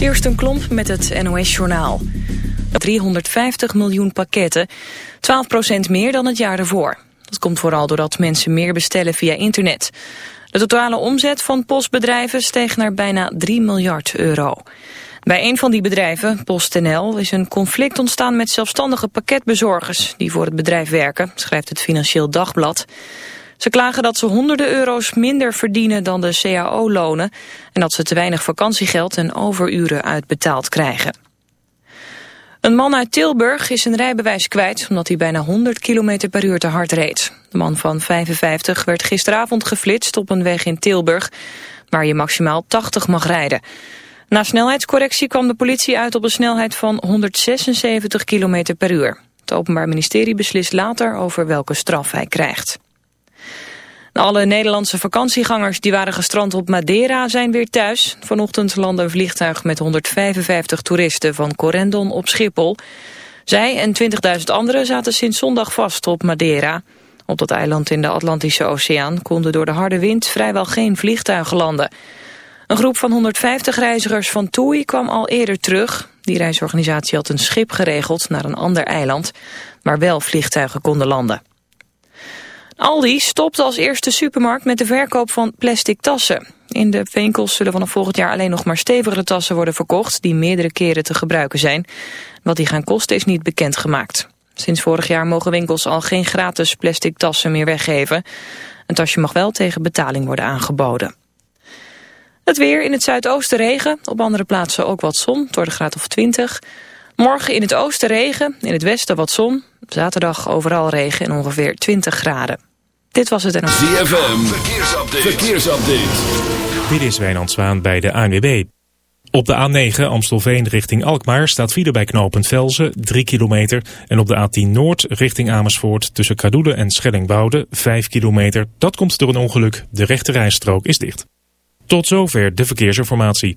Eerst een Klomp met het NOS-journaal. 350 miljoen pakketten, 12% meer dan het jaar ervoor. Dat komt vooral doordat mensen meer bestellen via internet. De totale omzet van postbedrijven steeg naar bijna 3 miljard euro. Bij een van die bedrijven, PostNL, is een conflict ontstaan met zelfstandige pakketbezorgers die voor het bedrijf werken, schrijft het Financieel Dagblad. Ze klagen dat ze honderden euro's minder verdienen dan de cao-lonen... en dat ze te weinig vakantiegeld en overuren uitbetaald krijgen. Een man uit Tilburg is zijn rijbewijs kwijt omdat hij bijna 100 km per uur te hard reed. De man van 55 werd gisteravond geflitst op een weg in Tilburg... waar je maximaal 80 mag rijden. Na snelheidscorrectie kwam de politie uit op een snelheid van 176 km per uur. Het Openbaar Ministerie beslist later over welke straf hij krijgt. Alle Nederlandse vakantiegangers die waren gestrand op Madeira zijn weer thuis. Vanochtend landde een vliegtuig met 155 toeristen van Corendon op Schiphol. Zij en 20.000 anderen zaten sinds zondag vast op Madeira. Op dat eiland in de Atlantische Oceaan konden door de harde wind vrijwel geen vliegtuigen landen. Een groep van 150 reizigers van TUI kwam al eerder terug. Die reisorganisatie had een schip geregeld naar een ander eiland, waar wel vliegtuigen konden landen. Aldi stopt als eerste supermarkt met de verkoop van plastic tassen. In de winkels zullen vanaf volgend jaar alleen nog maar stevigere tassen worden verkocht... die meerdere keren te gebruiken zijn. Wat die gaan kosten is niet bekendgemaakt. Sinds vorig jaar mogen winkels al geen gratis plastic tassen meer weggeven. Een tasje mag wel tegen betaling worden aangeboden. Het weer in het zuidoosten regen, op andere plaatsen ook wat zon, door de graad of 20. Morgen in het oosten regen, in het westen wat zon. Zaterdag overal regen en ongeveer 20 graden. Dit was het en... ZFM, verkeersupdate. verkeersupdate. Dit is Wijnand Zwaan bij de ANWB. Op de A9 Amstelveen richting Alkmaar staat file bij knooppunt Velzen 3 kilometer. En op de A10 Noord richting Amersfoort tussen Kadoelen en Schellingwoude 5 kilometer. Dat komt door een ongeluk. De rechte rijstrook is dicht. Tot zover de verkeersinformatie.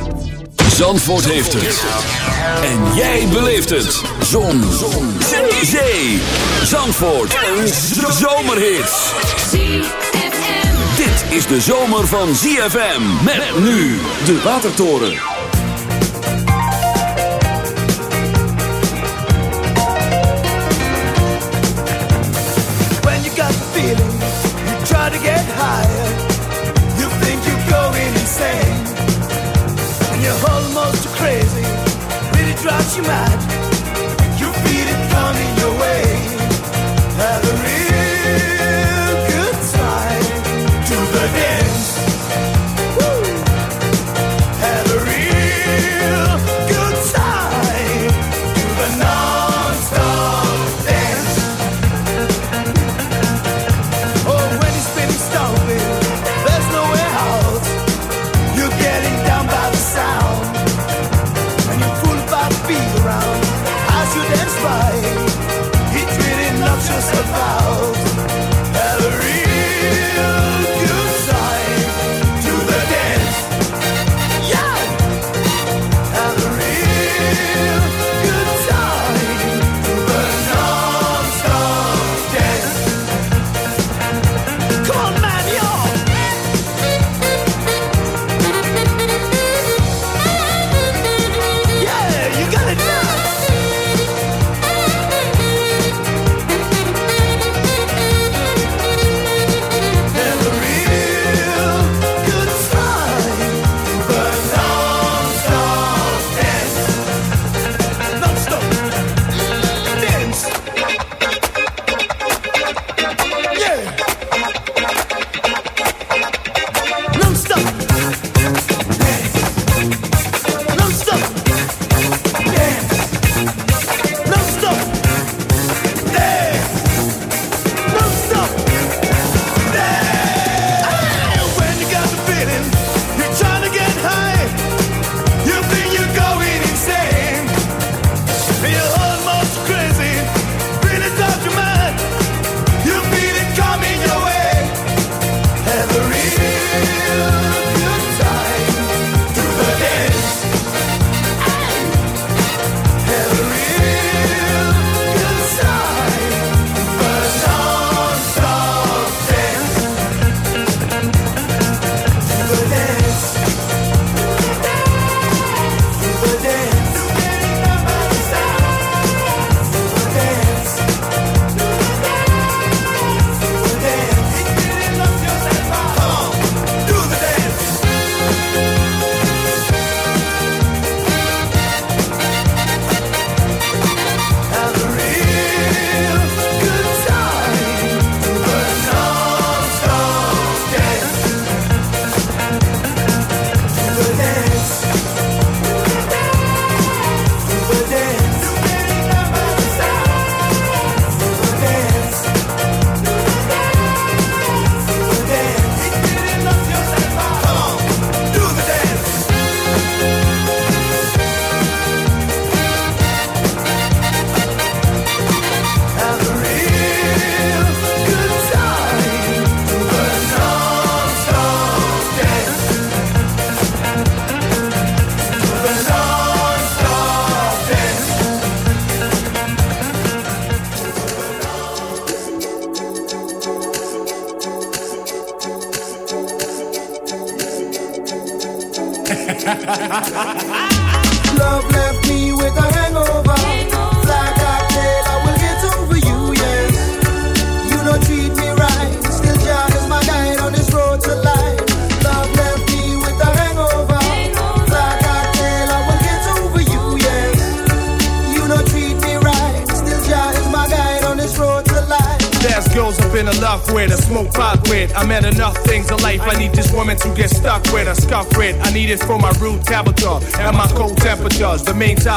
Zandvoort heeft het. En jij beleeft het. Zon. Zon. Zee. Zandvoort. Een zomerhit. Dit is de zomer van ZFM. Met nu de Watertoren. When you got the feeling, you try to get higher. You think you're going insane. You're almost crazy. Really drives you mad.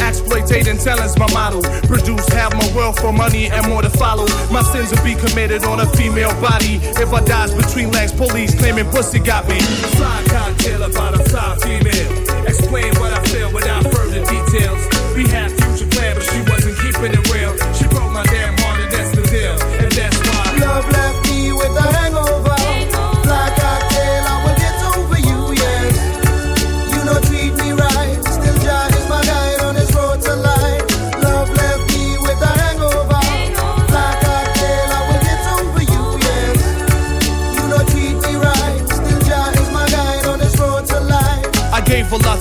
exploitating talent's my model. Produce half my wealth for money and more to follow. My sins will be committed on a female body. If I dies between legs, police claiming pussy got me. Fly cocktail about a fly female. Explain what I feel without further details. We had future plans, but she wasn't keeping it real. She broke my for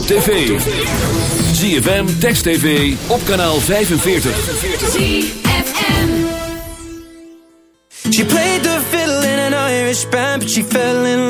Op tv. ZFM, Text TV, op kanaal 45. She played the fiddle in an Irish band, she fell in love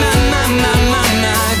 My, my, my, my, my,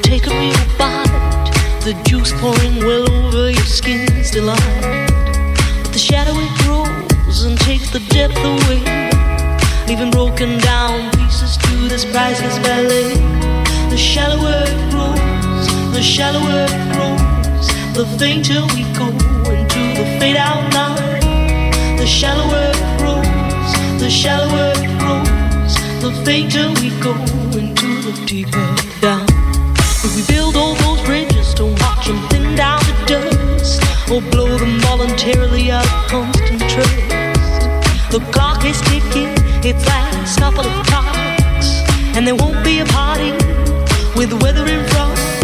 Take a real bite. The juice pouring well over your skin's delight. But the shadow it grows and takes the depth away. Leaving broken down pieces to this priceless ballet. The shallower it grows, the shallower it grows. The fainter we go into the fade out line. The shallower it grows, the shallower it grows. The fainter we go into the deeper down. We build all those bridges to watch them thin down to dust, or blow them voluntarily out of constant trust. The clock is ticking, its last couple of clocks, and there won't be a party with weather and frost.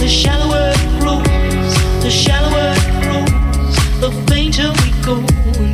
The shallower it grows, the shallower it grows, the fainter we go.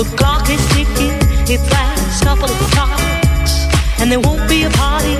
The clock is ticking, couple of clocks, and there won't be a party.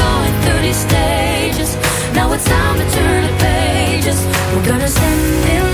through these stages. Now it's time to turn the pages. We're gonna send it.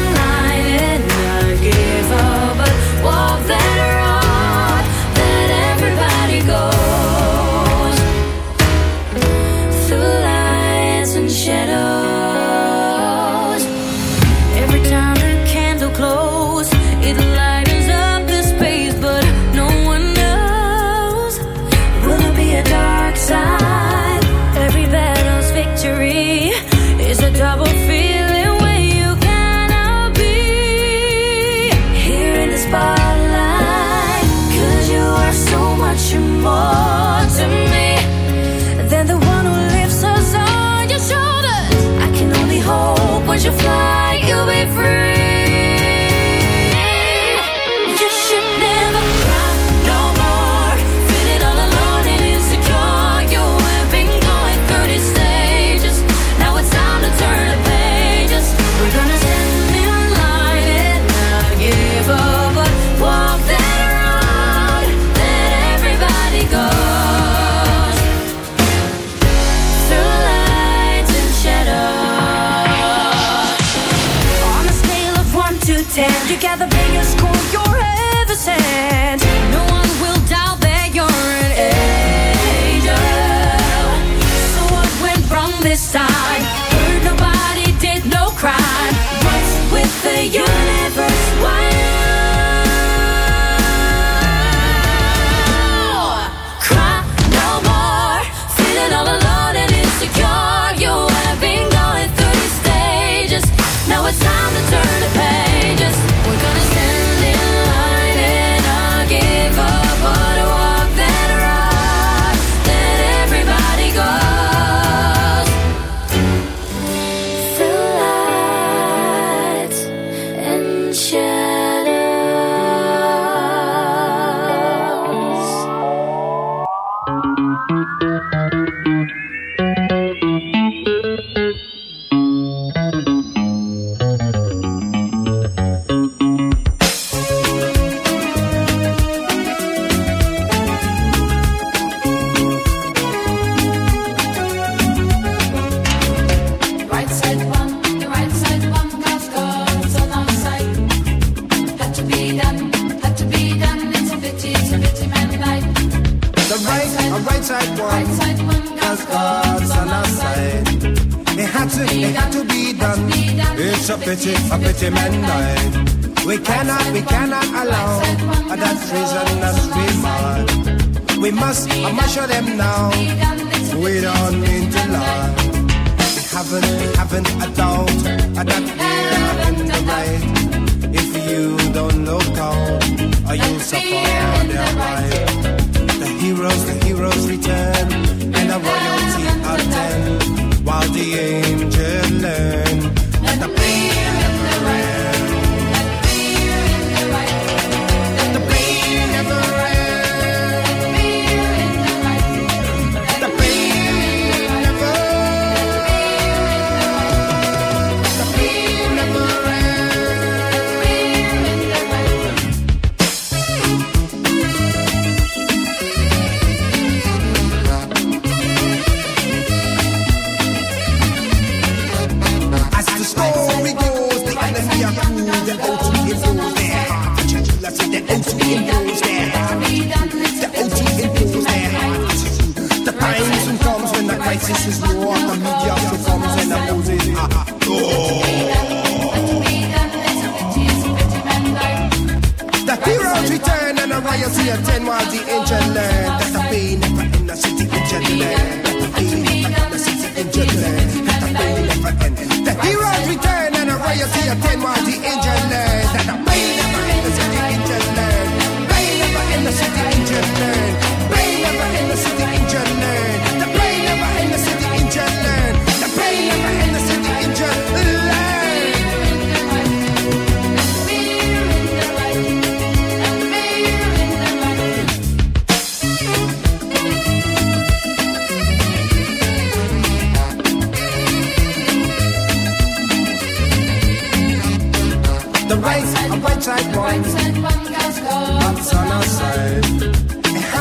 I got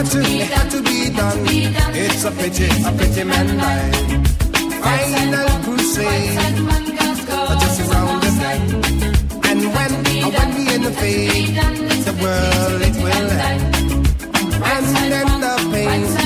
got to, got to be done. It's a pity, a pity man died. Final crusade, just around the bend. And when, when we in the fade, the world it will end. And then the pain.